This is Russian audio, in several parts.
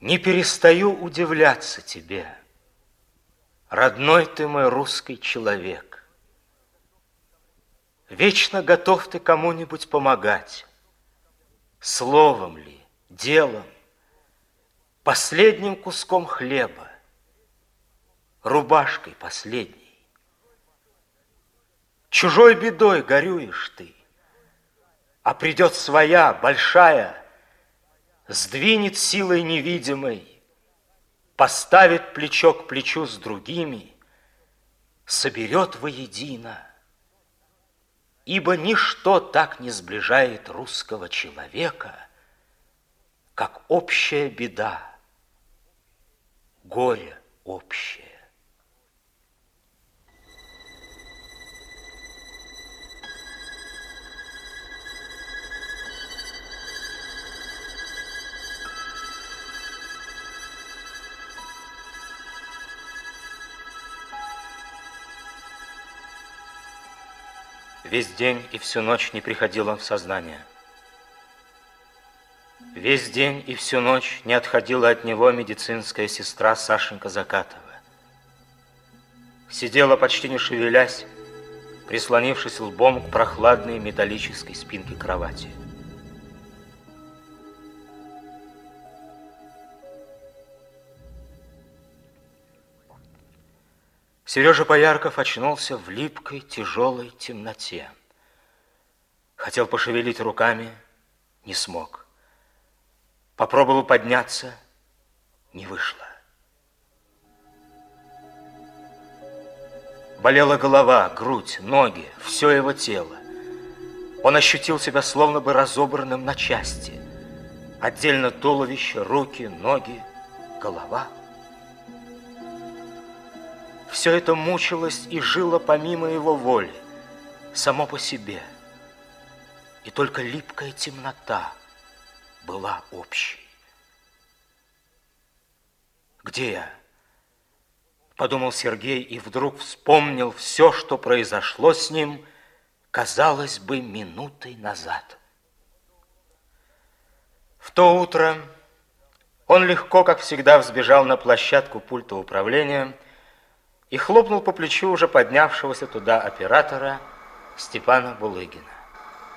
Не перестаю удивляться тебе, Родной ты мой русский человек. Вечно готов ты кому-нибудь помогать, Словом ли, делом, Последним куском хлеба, Рубашкой последней. Чужой бедой горюешь ты, А придет своя, большая, Сдвинет силой невидимой, поставит плечо к плечу с другими, соберет воедино. Ибо ничто так не сближает русского человека, как общая беда, горе общее. Весь день и всю ночь не приходил он в сознание. Весь день и всю ночь не отходила от него медицинская сестра Сашенька Закатова. Сидела почти не шевелясь, прислонившись лбом к прохладной металлической спинке кровати. Сережа Поярков очнулся в липкой, тяжелой темноте. Хотел пошевелить руками, не смог. Попробовал подняться, не вышло. Болела голова, грудь, ноги, все его тело. Он ощутил себя словно бы разобранным на части. Отдельно туловище, руки, ноги, голова – все это мучилось и жило помимо его воли, само по себе. И только липкая темнота была общей. Где я? Подумал Сергей и вдруг вспомнил все, что произошло с ним, казалось бы, минутой назад. В то утро он легко, как всегда, взбежал на площадку пульта управления и хлопнул по плечу уже поднявшегося туда оператора Степана Булыгина.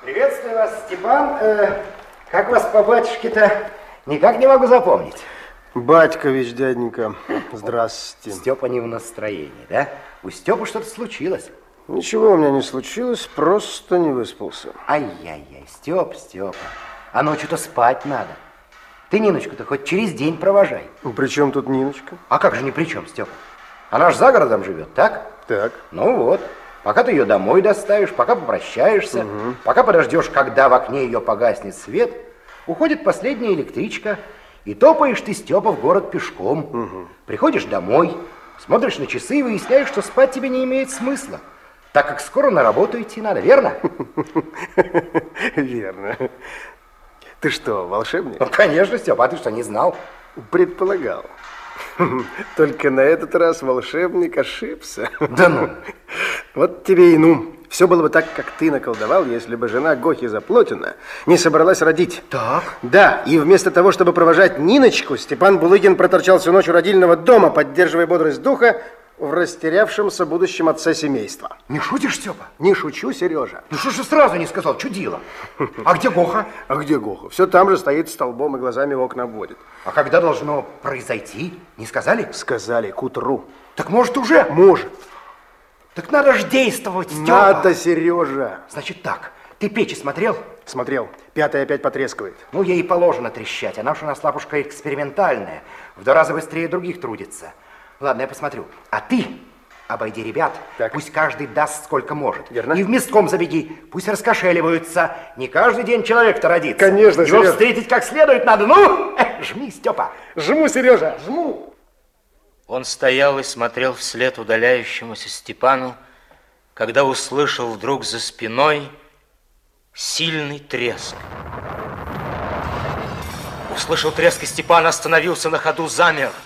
Приветствую вас, Степан. Э, как вас по батюшке-то? Никак не могу запомнить. Батькович, дяденька, здравствуйте. Степа не в настроении, да? У Степы что-то случилось. Ничего у меня не случилось, просто не выспался. Ай-яй-яй, Степ, Степа, а ночью-то спать надо. Ты Ниночку-то хоть через день провожай. При чем тут Ниночка? А как же ни при чем, Степа? Она же за городом живет, так? Так. Ну вот, пока ты ее домой доставишь, пока попрощаешься, угу. пока подождешь, когда в окне ее погаснет свет, уходит последняя электричка, и топаешь ты, Степа, в город пешком. Угу. Приходишь домой, смотришь на часы и выясняешь, что спать тебе не имеет смысла, так как скоро на работу идти надо, верно? Верно. Ты что, волшебник? Ну, конечно, Степа, а ты что, не знал? Предполагал. Только на этот раз волшебник ошибся. Да ну? Вот тебе и ну. Все было бы так, как ты наколдовал, если бы жена Гохи Заплотина не собралась родить. Так? Да, и вместо того, чтобы провожать Ниночку, Степан Булыгин проторчал всю ночь у родильного дома, поддерживая бодрость духа в растерявшемся будущем отце семейства. Не шутишь, Степа? Не шучу, Сережа. Ну что же сразу не сказал, чудило? А где Гоха? А где Гоха? Все там же стоит столбом и глазами в окна обводит. А когда должно произойти? Не сказали? Сказали, к утру. Так может уже? Может. Так надо же действовать, Степа. Надо, Сережа. Значит так, ты печи смотрел? Смотрел. Пятая опять потрескивает. Ну, ей положено трещать. Она уж у нас лапушка экспериментальная. В два раза быстрее других трудится. Ладно, я посмотрю. А ты обойди ребят, так. пусть каждый даст сколько может. Верно. И в местком забеги, пусть раскошеливаются. Не каждый день человек-то родится. Конечно, Его Сереж. встретить как следует надо. Ну, жми, Степа. Жму, Сережа, жму. Он стоял и смотрел вслед удаляющемуся Степану, когда услышал вдруг за спиной сильный треск. Услышал треск, и Степан остановился на ходу, замер –